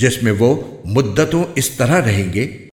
جس میں وہ مدتوں اس طرح رہیں گے۔